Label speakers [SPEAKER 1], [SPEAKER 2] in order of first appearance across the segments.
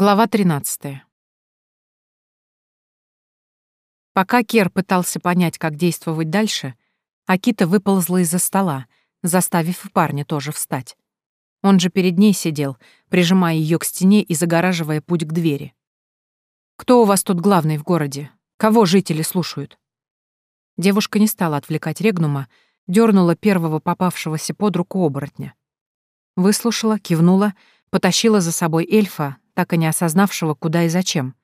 [SPEAKER 1] Глава 13. Пока Кер пытался понять, как действовать дальше, Акита выползла из-за стола, заставив парня тоже встать. Он же перед ней сидел, прижимая ее к стене и загораживая путь к двери. «Кто у вас тут главный в городе? Кого жители слушают?» Девушка не стала отвлекать Регнума, дернула первого попавшегося под руку оборотня. Выслушала, кивнула, потащила за собой эльфа, так и не осознавшего, куда и зачем.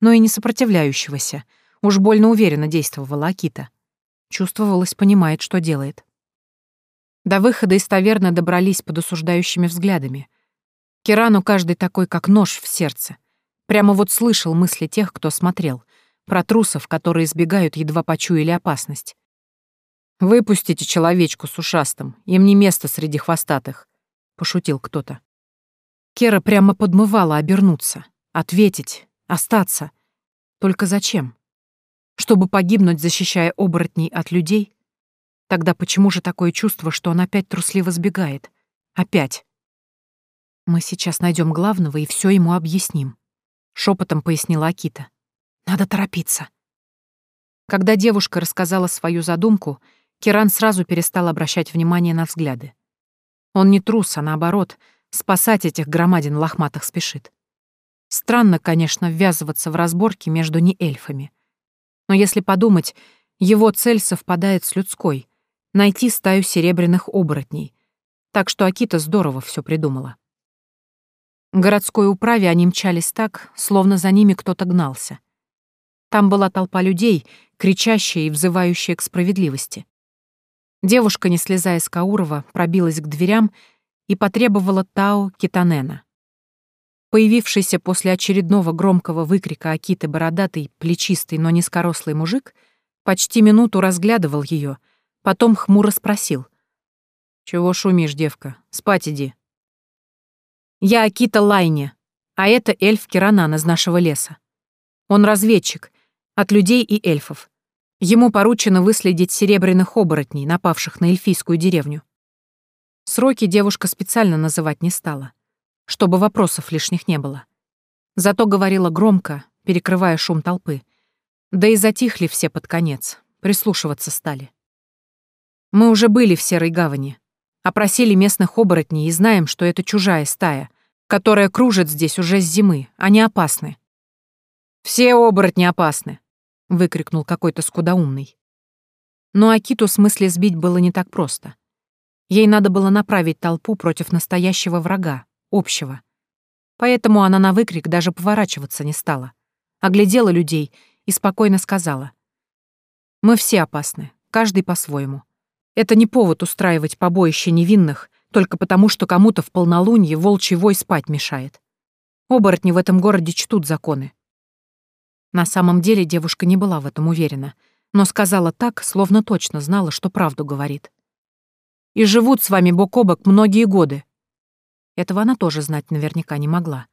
[SPEAKER 1] Но и не сопротивляющегося. Уж больно уверенно действовала Акита. Чувствовалось, понимает, что делает. До выхода из таверны добрались под осуждающими взглядами. Кирану каждый такой, как нож в сердце. Прямо вот слышал мысли тех, кто смотрел. Про трусов, которые избегают, едва почуяли опасность. «Выпустите человечку с ушастым, им не место среди хвостатых», — пошутил кто-то. Кера прямо подмывала обернуться, ответить, остаться. Только зачем? Чтобы погибнуть, защищая оборотней от людей? Тогда почему же такое чувство, что он опять трусливо сбегает? Опять. Мы сейчас найдем главного и все ему объясним. Шепотом пояснила Акита. Надо торопиться. Когда девушка рассказала свою задумку, Киран сразу перестал обращать внимание на взгляды. Он не трус, а наоборот — Спасать этих громадин лохматых спешит. Странно, конечно, ввязываться в разборки между неэльфами. Но если подумать, его цель совпадает с людской — найти стаю серебряных оборотней. Так что Акита здорово все придумала. Городской управе они мчались так, словно за ними кто-то гнался. Там была толпа людей, кричащая и взывающая к справедливости. Девушка, не слезая с Каурова, пробилась к дверям и потребовала Тао Китанена. Появившийся после очередного громкого выкрика Акиты бородатый, плечистый, но низкорослый мужик почти минуту разглядывал ее, потом хмуро спросил. «Чего шумишь, девка? Спать иди». «Я Акита Лайне, а это эльф Киранан из нашего леса. Он разведчик, от людей и эльфов. Ему поручено выследить серебряных оборотней, напавших на эльфийскую деревню. Сроки девушка специально называть не стала, чтобы вопросов лишних не было. Зато говорила громко, перекрывая шум толпы. Да и затихли все под конец, прислушиваться стали. Мы уже были в Серой Гавани, опросили местных оборотней и знаем, что это чужая стая, которая кружит здесь уже с зимы, они опасны. «Все оборотни опасны!» — выкрикнул какой-то скудоумный. Но Акиту в смысле сбить было не так просто. Ей надо было направить толпу против настоящего врага, общего. Поэтому она на выкрик даже поворачиваться не стала. Оглядела людей и спокойно сказала. «Мы все опасны, каждый по-своему. Это не повод устраивать побоище невинных только потому, что кому-то в полнолуние волчий вой спать мешает. Оборотни в этом городе чтут законы». На самом деле девушка не была в этом уверена, но сказала так, словно точно знала, что правду говорит и живут с вами бок о бок многие годы. Этого она тоже знать наверняка не могла.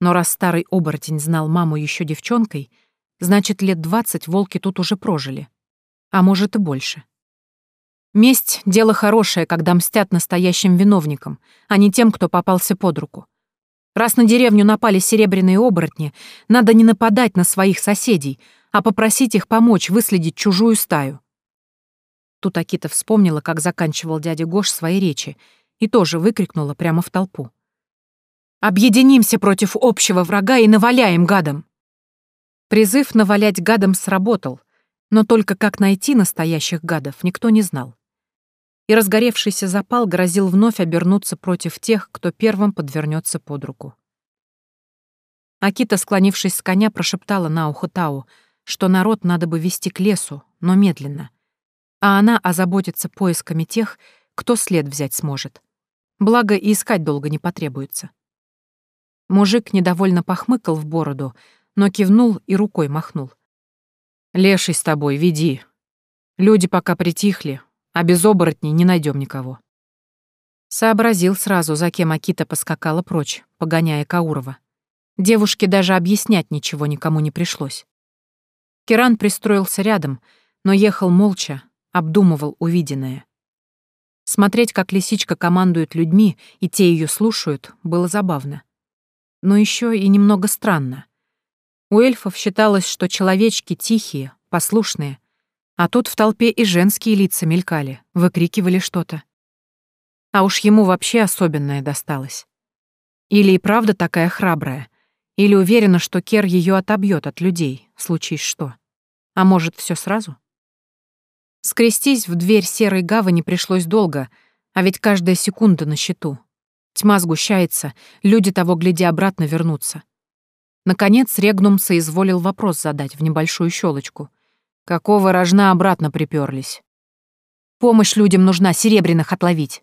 [SPEAKER 1] Но раз старый оборотень знал маму еще девчонкой, значит, лет двадцать волки тут уже прожили. А может и больше. Месть — дело хорошее, когда мстят настоящим виновникам, а не тем, кто попался под руку. Раз на деревню напали серебряные оборотни, надо не нападать на своих соседей, а попросить их помочь выследить чужую стаю. Тут Акита вспомнила, как заканчивал дядя Гош свои речи, и тоже выкрикнула прямо в толпу. «Объединимся против общего врага и наваляем гадам!» Призыв навалять гадам сработал, но только как найти настоящих гадов никто не знал. И разгоревшийся запал грозил вновь обернуться против тех, кто первым подвернется под руку. Акита, склонившись с коня, прошептала на ухо Тау, что народ надо бы вести к лесу, но медленно а она озаботится поисками тех, кто след взять сможет. Благо, и искать долго не потребуется. Мужик недовольно похмыкал в бороду, но кивнул и рукой махнул. «Леший с тобой, веди. Люди пока притихли, а без оборотней не найдем никого». Сообразил сразу, за кем Акита поскакала прочь, погоняя Каурова. Девушке даже объяснять ничего никому не пришлось. Киран пристроился рядом, но ехал молча, обдумывал увиденное. Смотреть, как лисичка командует людьми, и те ее слушают, было забавно. но еще и немного странно. У эльфов считалось, что человечки тихие, послушные, а тут в толпе и женские лица мелькали, выкрикивали что-то. А уж ему вообще особенное досталось. Или и правда такая храбрая, или уверена, что Кер ее отобьет от людей, случись что. А может, все сразу? Скрестись в дверь серой гавани пришлось долго, а ведь каждая секунда на счету. Тьма сгущается, люди того глядя обратно вернутся. Наконец Регнум соизволил вопрос задать в небольшую щелочку. Какого рожна обратно приперлись? Помощь людям нужна, серебряных отловить.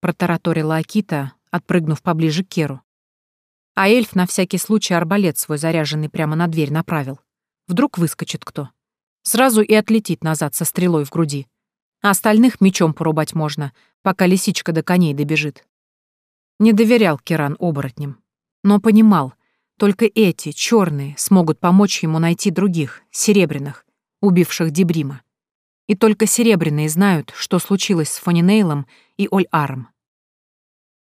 [SPEAKER 1] Протараторила Акита, отпрыгнув поближе к Керу. А эльф на всякий случай арбалет свой заряженный прямо на дверь направил. Вдруг выскочит кто. Сразу и отлетит назад со стрелой в груди. А остальных мечом порубать можно, пока лисичка до коней добежит. Не доверял Керан оборотням. Но понимал, только эти, черные, смогут помочь ему найти других, серебряных, убивших Дебрима. И только серебряные знают, что случилось с Фонинейлом и Оль-Аром.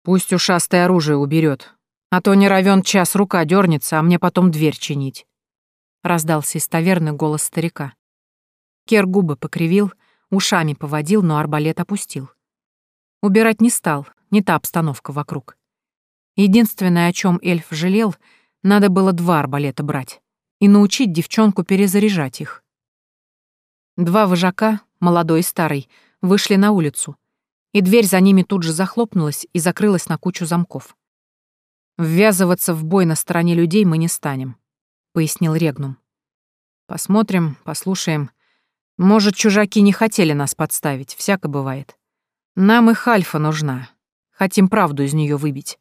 [SPEAKER 1] «Пусть ушастое оружие уберет, а то не равен час рука дернется, а мне потом дверь чинить», — раздался из таверны голос старика. Кер губы покривил, ушами поводил, но арбалет опустил. Убирать не стал, не та обстановка вокруг. Единственное, о чем эльф жалел, надо было два арбалета брать и научить девчонку перезаряжать их. Два вожака, молодой и старый, вышли на улицу, и дверь за ними тут же захлопнулась и закрылась на кучу замков. «Ввязываться в бой на стороне людей мы не станем», — пояснил Регнум. «Посмотрим, послушаем, может, чужаки не хотели нас подставить, всяко бывает. Нам их Альфа нужна. Хотим правду из нее выбить.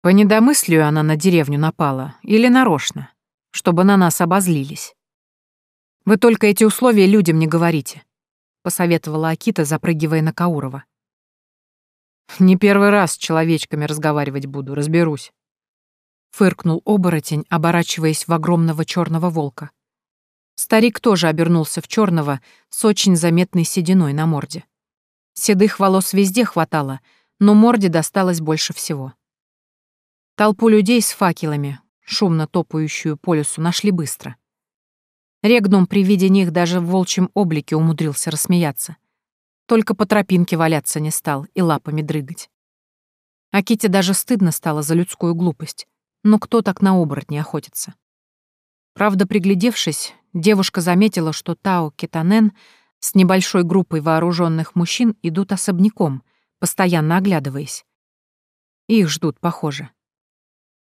[SPEAKER 1] По недомыслию она на деревню напала или нарочно, чтобы на нас обозлились. Вы только эти условия людям не говорите, посоветовала Акита, запрыгивая на Каурова. Не первый раз с человечками разговаривать буду, разберусь. Фыркнул оборотень, оборачиваясь в огромного черного волка. Старик тоже обернулся в черного с очень заметной сединой на морде. Седых волос везде хватало, но морде досталось больше всего. Толпу людей с факелами, шумно топающую по лесу, нашли быстро. Регнум при виде них даже в волчьем облике умудрился рассмеяться. Только по тропинке валяться не стал и лапами дрыгать. А Ките даже стыдно стало за людскую глупость. Но кто так на оборотни охотится? Правда, приглядевшись, девушка заметила, что Тао Китанен с небольшой группой вооруженных мужчин идут особняком, постоянно оглядываясь. Их ждут, похоже.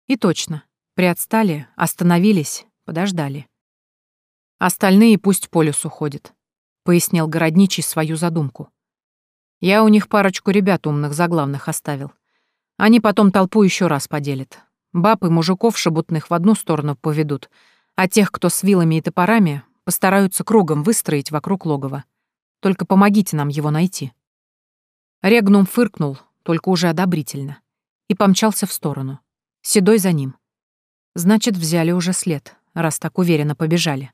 [SPEAKER 1] И точно, приотстали, остановились, подождали. Остальные пусть по лесу ходят, пояснил городничий свою задумку. Я у них парочку ребят умных заглавных оставил. Они потом толпу еще раз поделят. Баб и мужиков шебутных в одну сторону поведут — а тех, кто с вилами и топорами, постараются кругом выстроить вокруг логова. Только помогите нам его найти». Регнум фыркнул, только уже одобрительно, и помчался в сторону. Седой за ним. Значит, взяли уже след, раз так уверенно побежали.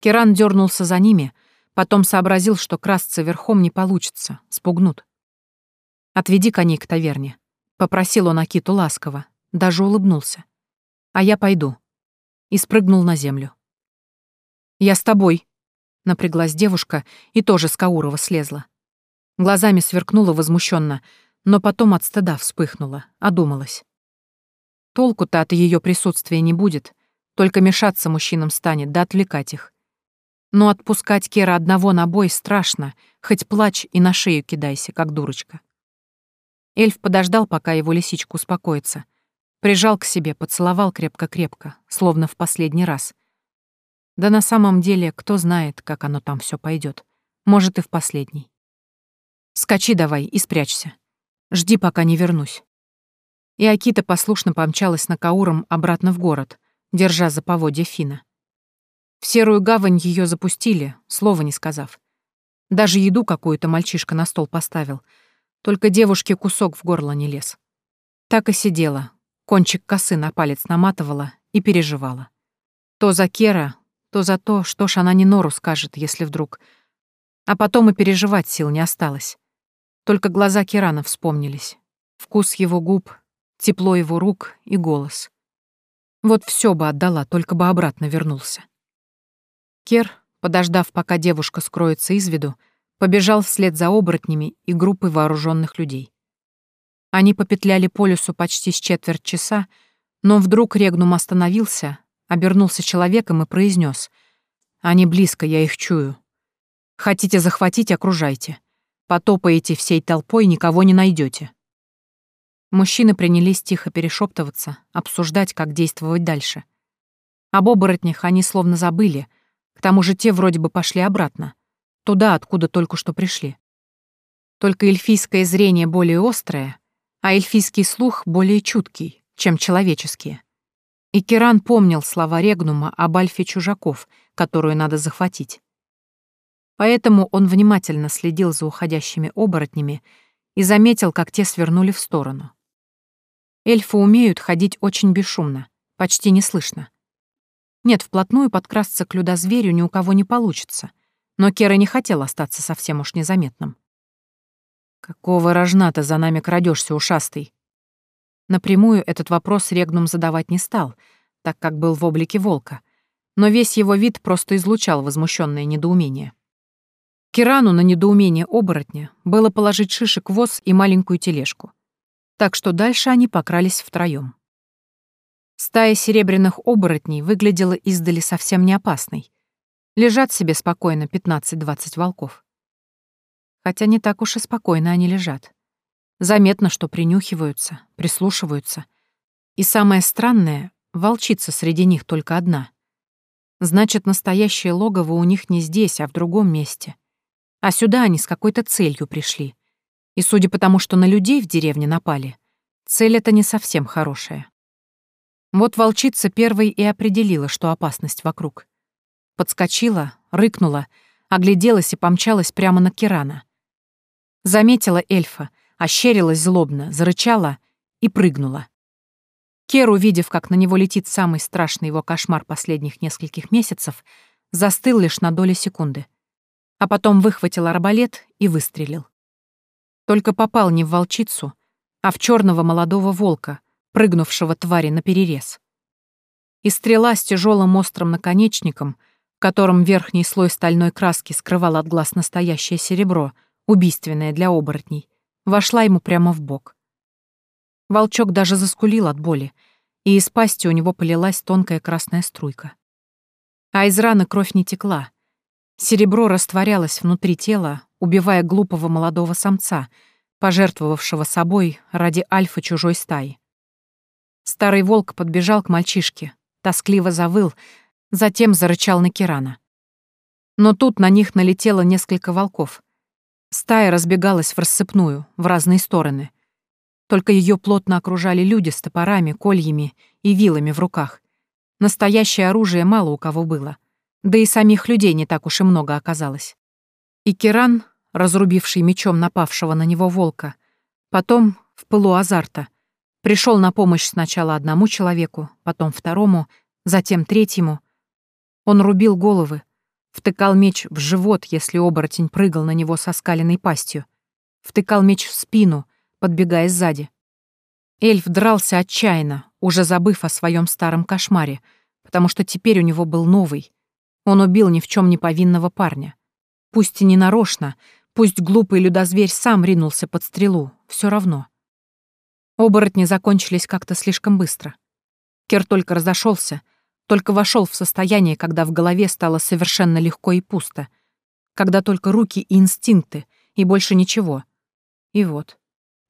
[SPEAKER 1] Керан дернулся за ними, потом сообразил, что красться верхом не получится, спугнут. «Отведи коней к таверне», — попросил он Акиту ласково, даже улыбнулся. «А я пойду и спрыгнул на землю. «Я с тобой», — напряглась девушка и тоже с Каурова слезла. Глазами сверкнула возмущенно, но потом от стыда вспыхнула, одумалась. Толку-то от ее присутствия не будет, только мешаться мужчинам станет, да отвлекать их. Но отпускать Кера одного на бой страшно, хоть плачь и на шею кидайся, как дурочка. Эльф подождал, пока его лисичка успокоится — Прижал к себе, поцеловал крепко-крепко, словно в последний раз. Да на самом деле, кто знает, как оно там все пойдет. Может, и в последний. Скачи давай и спрячься. Жди, пока не вернусь. И Акита послушно помчалась на Кауром обратно в город, держа за поводья Фина. В серую гавань ее запустили, слова не сказав. Даже еду какую-то мальчишка на стол поставил, только девушке кусок в горло не лез. Так и сидела, Кончик косы на палец наматывала и переживала. То за Кера, то за то, что ж она не Нору скажет, если вдруг... А потом и переживать сил не осталось. Только глаза Керана вспомнились. Вкус его губ, тепло его рук и голос. Вот все бы отдала, только бы обратно вернулся. Кер, подождав, пока девушка скроется из виду, побежал вслед за оборотнями и группой вооруженных людей. Они попетляли по лесу почти с четверть часа, но вдруг Регнум остановился, обернулся человеком и произнес: «Они близко, я их чую. Хотите захватить — окружайте. Потопаете всей толпой, никого не найдете. Мужчины принялись тихо перешептываться, обсуждать, как действовать дальше. Об оборотнях они словно забыли, к тому же те вроде бы пошли обратно, туда, откуда только что пришли. Только эльфийское зрение более острое, а эльфийский слух более чуткий, чем человеческие. И Киран помнил слова Регнума об альфе чужаков, которую надо захватить. Поэтому он внимательно следил за уходящими оборотнями и заметил, как те свернули в сторону. Эльфы умеют ходить очень бесшумно, почти неслышно. Нет, вплотную подкрасться к людозверю ни у кого не получится, но Кера не хотел остаться совсем уж незаметным. «Какого рожна ты за нами крадешься, ушастый?» Напрямую этот вопрос Регнум задавать не стал, так как был в облике волка, но весь его вид просто излучал возмущенное недоумение. Кирану на недоумение оборотня было положить шишек воз и маленькую тележку. Так что дальше они покрались втроём. Стая серебряных оборотней выглядела издали совсем не опасной. Лежат себе спокойно 15-20 волков. Хотя не так уж и спокойно они лежат. Заметно, что принюхиваются, прислушиваются. И самое странное — волчица среди них только одна. Значит, настоящее логово у них не здесь, а в другом месте — а сюда они с какой-то целью пришли. И судя по тому, что на людей в деревне напали, цель эта не совсем хорошая. Вот волчица первой и определила, что опасность вокруг. Подскочила, рыкнула, огляделась и помчалась прямо на Кирана. Заметила эльфа, ощерилась злобно, зарычала и прыгнула. Кер, увидев, как на него летит самый страшный его кошмар последних нескольких месяцев, застыл лишь на доли секунды — а потом выхватил арбалет и выстрелил. Только попал не в волчицу, а в черного молодого волка, прыгнувшего твари на перерез. И стрела с тяжелым острым наконечником, в котором верхний слой стальной краски скрывал от глаз настоящее серебро, убийственное для оборотней, вошла ему прямо в бок. Волчок даже заскулил от боли, и из пасти у него полилась тонкая красная струйка. А из раны кровь не текла, Серебро растворялось внутри тела, убивая глупого молодого самца, пожертвовавшего собой ради альфа чужой стаи. Старый волк подбежал к мальчишке, тоскливо завыл, затем зарычал на Кирана. Но тут на них налетело несколько волков. Стая разбегалась в рассыпную, в разные стороны. Только ее плотно окружали люди с топорами, кольями и вилами в руках. Настоящее оружие мало у кого было — да и самих людей не так уж и много оказалось. И Киран, разрубивший мечом напавшего на него волка, потом, в пылу азарта, пришел на помощь сначала одному человеку, потом второму, затем третьему. Он рубил головы, втыкал меч в живот, если оборотень прыгал на него со скаленной пастью, втыкал меч в спину, подбегая сзади. Эльф дрался отчаянно, уже забыв о своем старом кошмаре, потому что теперь у него был новый, он убил ни в чем не повинного парня. Пусть и не нарочно, пусть глупый людозверь сам ринулся под стрелу, все равно. Оборотни закончились как-то слишком быстро. Кер только разошелся, только вошел в состояние, когда в голове стало совершенно легко и пусто, когда только руки и инстинкты, и больше ничего. И вот,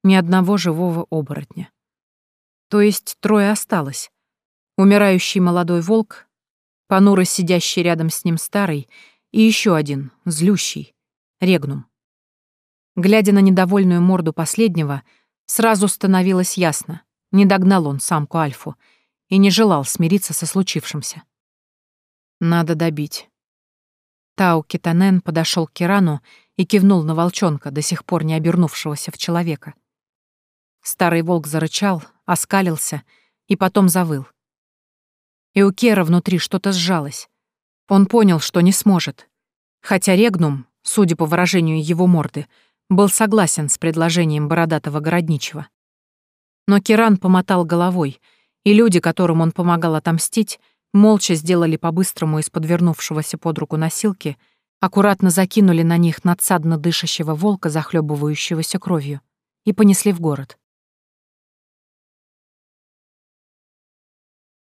[SPEAKER 1] ни одного живого оборотня. То есть трое осталось. Умирающий молодой волк, понуро сидящий рядом с ним старый, и еще один, злющий, Регнум. Глядя на недовольную морду последнего, сразу становилось ясно, не догнал он самку Альфу и не желал смириться со случившимся. Надо добить. Тау Китанен подошел к Кирану и кивнул на волчонка, до сих пор не обернувшегося в человека. Старый волк зарычал, оскалился и потом завыл и у Кера внутри что-то сжалось. Он понял, что не сможет. Хотя Регнум, судя по выражению его морды, был согласен с предложением бородатого городничего. Но Киран помотал головой, и люди, которым он помогал отомстить, молча сделали по-быстрому из подвернувшегося под руку носилки, аккуратно закинули на них надсадно дышащего волка, захлебывающегося кровью, и понесли в город.